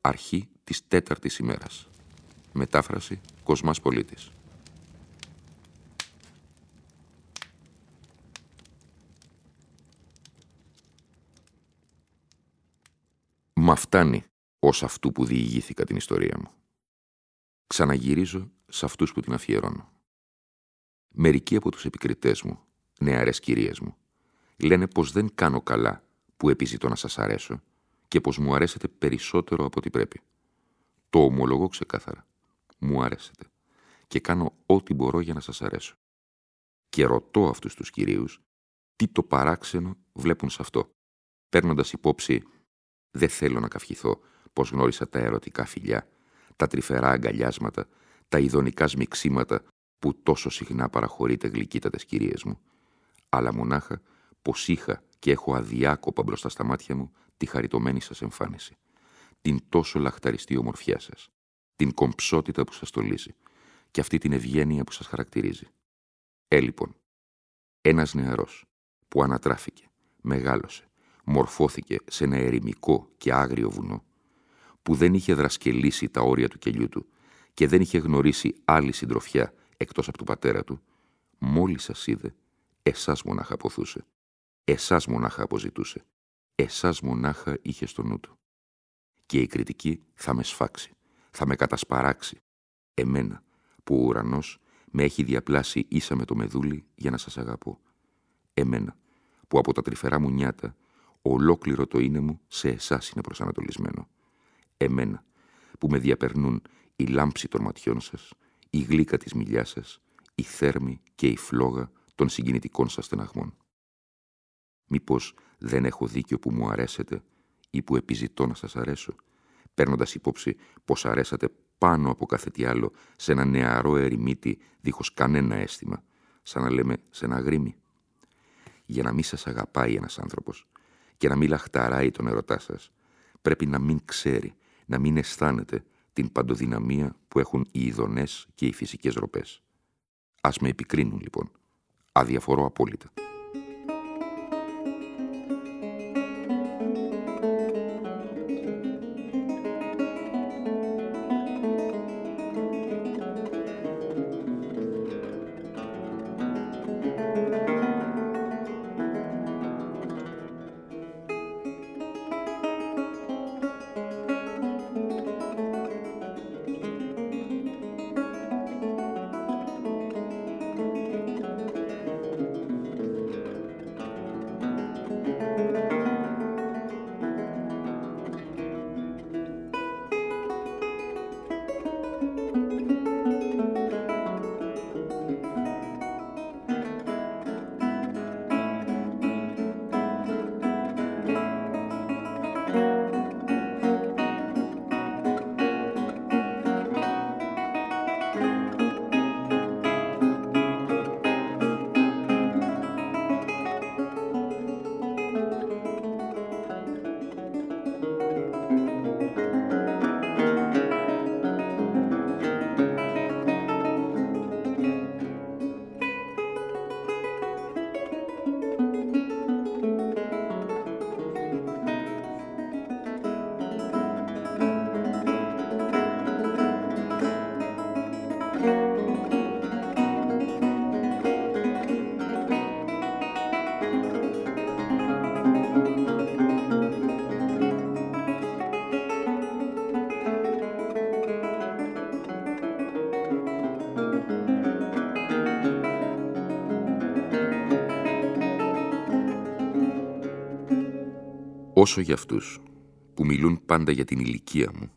αρχή της τέταρτης ημέρας. Μετάφραση Κοσμάς Πολίτης. Μα φτάνει ως αυτού που διηγήθηκα την ιστορία μου. Ξαναγυρίζω σε αυτούς που την αφιερώνω. Μερικοί από τους επικριτές μου, νεαρές κυρίες μου, λένε πως δεν κάνω καλά που επιζητώ να σας αρέσω και πως μου αρέσετε περισσότερο από ό,τι πρέπει. Το ομολογώ ξεκάθαρα. Μου αρέσετε. Και κάνω ό,τι μπορώ για να σας αρέσω. Και ρωτώ αυτούς τους κυρίους τι το παράξενο βλέπουν σε αυτό, παίρνοντας υπόψη «Δεν θέλω να καυχηθώ πως γνώρισα τα ερωτικά φιλιά, τα τρυφερά αγκαλιάσματα, τα ειδονικά σμιξίματα που τόσο συχνά παραχωρείτε γλυκύτατες κυρίες μου, αλλά μονάχα πως είχα και έχω αδιάκοπα μπροστά στα μάτια μου τη χαριτωμένη σας εμφάνιση, την τόσο λαχταριστή ομορφιά σας, την κομψότητα που σας στολίζει και αυτή την ευγένεια που σας χαρακτηρίζει. Ε, λοιπόν, ένας νεαρός που ανατράφηκε, μεγάλωσε, μορφώθηκε σε ένα ερημικό και άγριο βουνό, που δεν είχε δρασκελίσει τα όρια του κελιού του και δεν είχε γνωρίσει άλλη συντροφιά εκτός από του πατέρα του, μόλις σας είδε, εσάς μονάχα αποθούσε, εσάς μονάχα αποζητούσε εσάς μονάχα είχε στο νου του. Και η κριτική θα με σφάξει, θα με κατασπαράξει. Εμένα, που ο ουρανός με έχει διαπλάσει ίσα με το μεδούλι για να σας αγαπώ. Εμένα, που από τα τρυφερά μου νιάτα, ολόκληρο το είναι μου σε εσάς είναι προσανατολισμένο. Εμένα, που με διαπερνούν η λάμψη των ματιών σας, η γλύκα της μιλιάς σας, η θέρμη και η φλόγα των συγκινητικών σας στεναγμών. Μήπως δεν έχω δίκιο που μου αρέσετε ή που επιζητώ να σας αρέσω, παίρνοντας υπόψη πως αρέσατε πάνω από κάθε τι άλλο σε ένα νεαρό ερημίτη δίχως κανένα αίσθημα, σαν να λέμε σε ένα γρήμι. Για να μην σας αγαπάει ένας άνθρωπος και να μην λαχταράει τον ερωτά σας, πρέπει να μην ξέρει, να μην αισθάνεται την παντοδυναμία που έχουν οι ειδονές και οι φυσικές ροπές. Ας με επικρίνουν λοιπόν. Αδιαφορώ απόλυτα. Όσο για αυτούς που μιλούν πάντα για την ηλικία μου,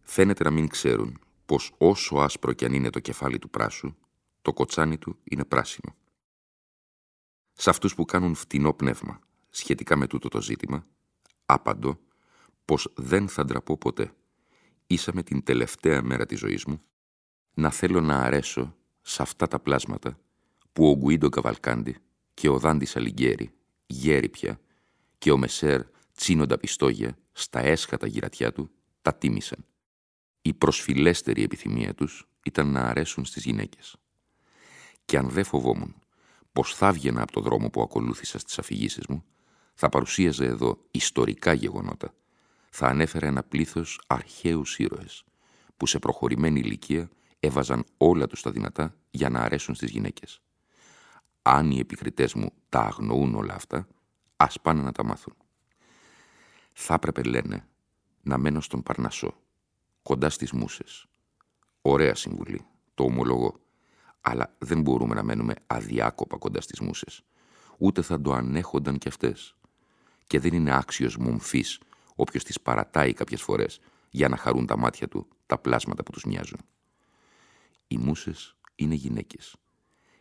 φαίνεται να μην ξέρουν πως όσο άσπρο κι αν είναι το κεφάλι του πράσου, το κοτσάνι του είναι πράσινο. Σε αυτούς που κάνουν φτηνό πνεύμα σχετικά με τούτο το ζήτημα, άπαντο πως δεν θα ντραπώ ποτέ, ίσα με την τελευταία μέρα της ζωής μου, να θέλω να αρέσω σε αυτά τα πλάσματα που ο Γκουίντο Καβαλκάντι και ο Δάντης Αλιγκέρι, γέρι πια, και ο Μεσέρ τσίνοντα πιστόγια στα έσχατα γυρατιά του, τα τίμησαν. Η προσφυλέστερη επιθυμία τους ήταν να αρέσουν στις γυναίκες. Και αν δεν φοβόμουν πως θα βγαινα από το δρόμο που ακολούθησα στις αφηγήσεις μου, θα παρουσίαζε εδώ ιστορικά γεγονότα. Θα ανέφερε ένα πλήθος αρχαίους ήρωες, που σε προχωρημένη ηλικία έβαζαν όλα τους τα δυνατά για να αρέσουν στις γυναίκες. Αν οι επικριτές μου τα αγνοούν όλα αυτά, ας πάνε να τα μάθουν. Θα έπρεπε, λένε, να μένω στον Παρνασό, κοντά στις μουσες. Ωραία συμβουλή, το ομολογώ. Αλλά δεν μπορούμε να μένουμε αδιάκοπα κοντά στις μουσες. Ούτε θα το ανέχονταν κι αυτές. Και δεν είναι άξιος μομφής όποιος τις παρατάει κάποιες φορές για να χαρούν τα μάτια του τα πλάσματα που τους μοιάζουν. Οι μουσες είναι γυναίκες.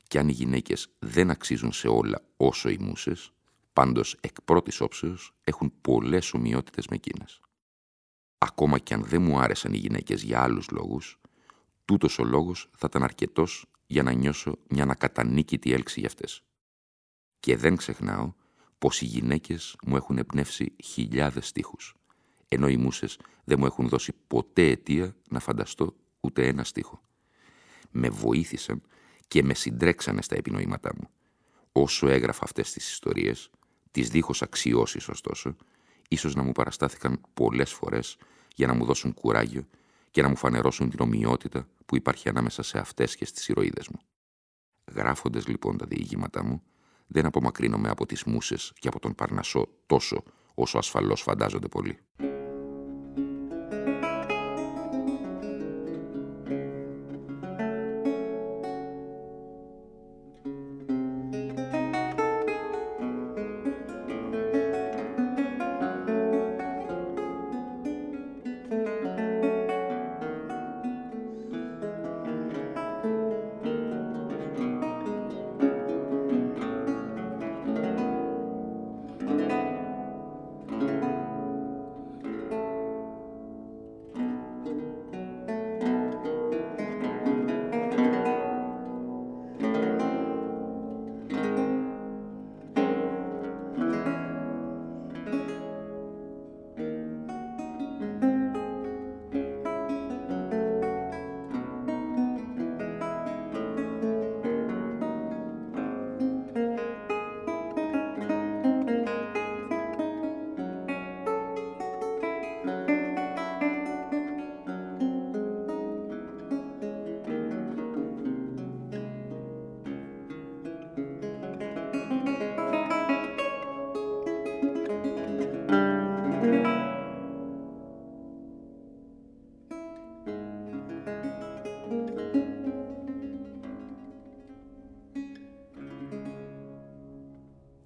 Και αν οι γυναίκες δεν αξίζουν σε όλα όσο οι μουσες, πάντως εκ πρώτης όψεως έχουν πολλές ομοιότητες με εκείνες. Ακόμα κι αν δεν μου άρεσαν οι γυναίκες για άλλους λόγους, τούτος ο λόγος θα ήταν αρκετός για να νιώσω μια ανακατανίκητη έλξη για αυτές. Και δεν ξεχνάω πως οι γυναίκες μου έχουν εμπνεύσει χιλιάδες στίχους, ενώ οι μουσες δεν μου έχουν δώσει ποτέ αιτία να φανταστώ ούτε ένα στίχο. Με βοήθησαν και με συντρέξανε στα επινοήματά μου. Όσο έγραφα αυτές τις ιστορίες, τις δίχως αξιώσεις ωστόσο, ίσως να μου παραστάθηκαν πολλές φορές για να μου δώσουν κουράγιο και να μου φανερώσουν την ομοιότητα που υπάρχει ανάμεσα σε αυτές και στις ηρωίδες μου. Γράφοντας λοιπόν τα διηγήματά μου, δεν απομακρύνομαι από τις μουσες και από τον Παρνασό τόσο όσο ασφαλώς φαντάζονται πολλοί.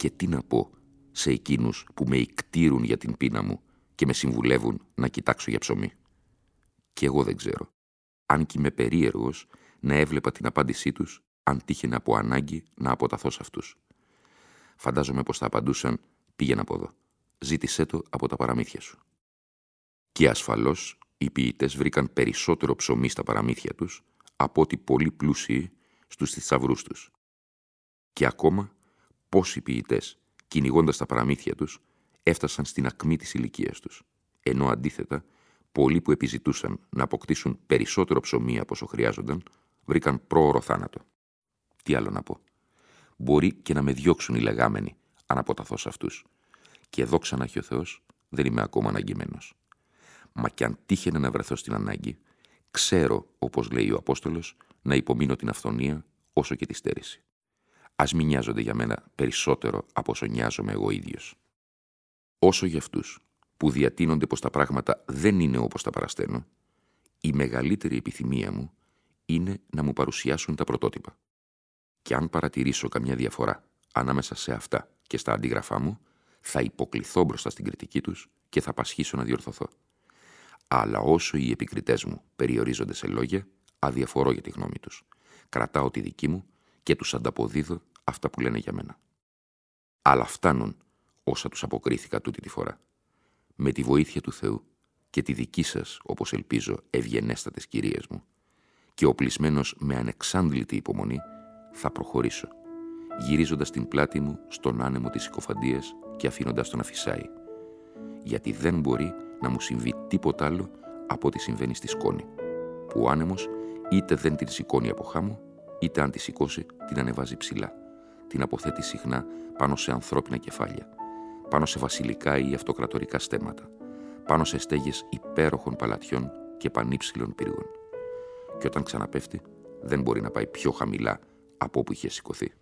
Και τι να πω σε εκείνους που με ικτήρουν για την πείνα μου και με συμβουλεύουν να κοιτάξω για ψωμί. Και εγώ δεν ξέρω. Αν κι είμαι περίεργος, να έβλεπα την απάντησή τους, αν τύχαινε από ανάγκη να αποταθώ σε αυτούς. Φαντάζομαι πως θα απαντούσαν «Πήγαινε από εδώ. Ζήτησέ το από τα παραμύθια σου». Και ασφαλώς οι ποιητές βρήκαν περισσότερο ψωμί στα παραμύθια τους από ότι πολύ πλούσιοι στους θησαυρούς τους. Και ακόμα πόσοι ποιητές, κυνηγώντας τα παραμύθια τους, έφτασαν στην ακμή της ηλικίας τους, ενώ αντίθετα, πολλοί που επιζητούσαν να αποκτήσουν περισσότερο ψωμί από όσο χρειάζονταν, βρήκαν πρόωρο θάνατο. Τι άλλο να πω. Μπορεί και να με διώξουν οι λεγάμενοι, αν αποταθώ σε αυτούς. Και εδώ ξανά ο Θεός, δεν είμαι ακόμα αναγκημένος. Μα κι αν τύχαινε να βρεθώ στην ανάγκη, ξέρω, όπως λέει ο Απόστολος, να υπομείνω την αυθονία όσο και τη στέρηση ας μην νοιάζονται για μένα περισσότερο από όσο νοιάζομαι εγώ ίδιος. Όσο για αυτούς που διατείνονται πως τα πράγματα δεν είναι όπως τα παρασταίνω, η μεγαλύτερη επιθυμία μου είναι να μου παρουσιάσουν τα πρωτότυπα. Και αν παρατηρήσω καμιά διαφορά ανάμεσα σε αυτά και στα αντίγραφά μου, Θα υποκληθώ μπροστά στην κριτική τους και θα πασχίσω να διορθωθώ. Αλλά όσο οι επικριτές μου περιορίζονται σε λόγια, αδιαφορώ για τη γνώμη τους. Κρατάω τη δική μου και τους ανταποδίδω αυτά που λένε για μένα. Αλλά φτάνουν όσα τους αποκρίθηκα τούτη τη φορά. Με τη βοήθεια του Θεού και τη δική σας, όπως ελπίζω, ευγενέστατες κυρίες μου, και οπλισμένος με ανεξάντλητη υπομονή, θα προχωρήσω, γυρίζοντας την πλάτη μου στον άνεμο της συκοφαντίας και αφήνοντας τον να φυσάει. Γιατί δεν μπορεί να μου συμβεί τίποτα άλλο από ό,τι συμβαίνει στη σκόνη, που ο άνεμος είτε δεν την σηκώνει από χάμω, είτε αν τη σηκώσει την ανεβάζει ψηλά. Την αποθέτει συχνά πάνω σε ανθρώπινα κεφάλια, πάνω σε βασιλικά ή αυτοκρατορικά στέματα, πάνω σε στέγες υπέροχων παλατιών και πανύψηλων πύργων. Και όταν ξαναπέφτει, δεν μπορεί να πάει πιο χαμηλά από όπου είχε σηκωθεί.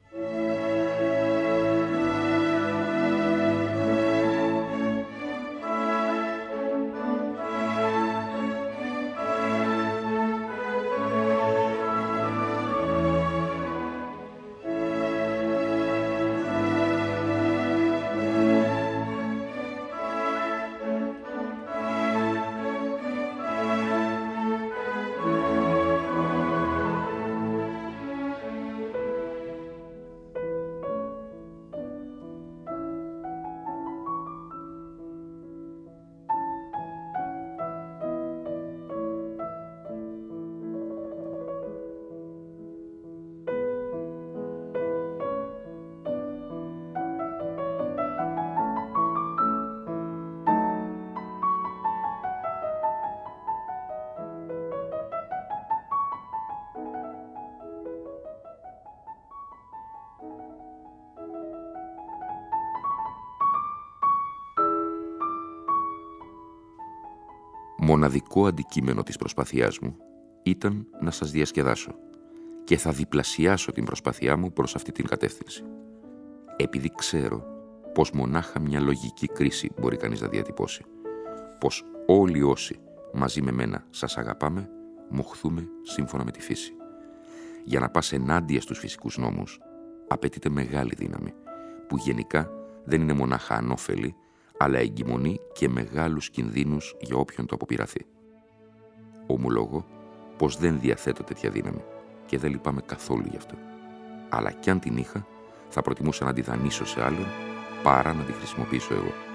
Μοναδικό αντικείμενο της προσπαθειάς μου ήταν να σας διασκεδάσω και θα διπλασιάσω την προσπάθειά μου προς αυτή την κατεύθυνση. Επειδή ξέρω πως μονάχα μια λογική κρίση μπορεί κανείς να διατυπώσει. Πως όλοι όσοι μαζί με μένα σας αγαπάμε, μοχθούμε σύμφωνα με τη φύση. Για να πας ενάντια στους φυσικούς νόμους, απαιτείται μεγάλη δύναμη, που γενικά δεν είναι μονάχα ανώφελη, αλλά εγκυμονεί και μεγάλους κινδύνους για όποιον το αποπειραθεί. Ομολογώ πως δεν διαθέτω τέτοια δύναμη και δεν λυπάμαι καθόλου γι' αυτό. Αλλά κι αν την είχα, θα προτιμούσα να τη δανείσω σε άλλον παρά να τη χρησιμοποιήσω εγώ.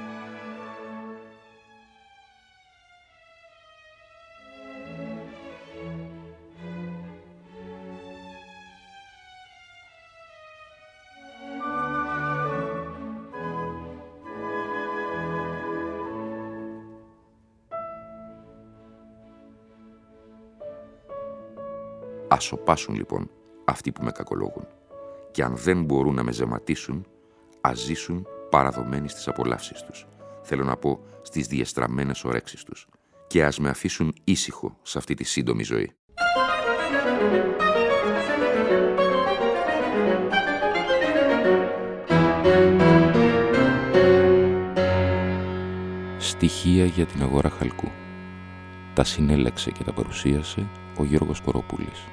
Ας σοπάσουν λοιπόν αυτοί που με κακολόγουν. Και αν δεν μπορούν να με ζεματίσουν, ας ζήσουν παραδομένοι στις απολαύσεις τους. Θέλω να πω στις διεστραμμένες ορέξεις τους. Και ας με αφήσουν ήσυχο σε αυτή τη σύντομη ζωή. Στοιχεία για την αγορά χαλκού. Τα συνέλεξε και τα παρουσίασε ο Γιώργος Κοροπούλης.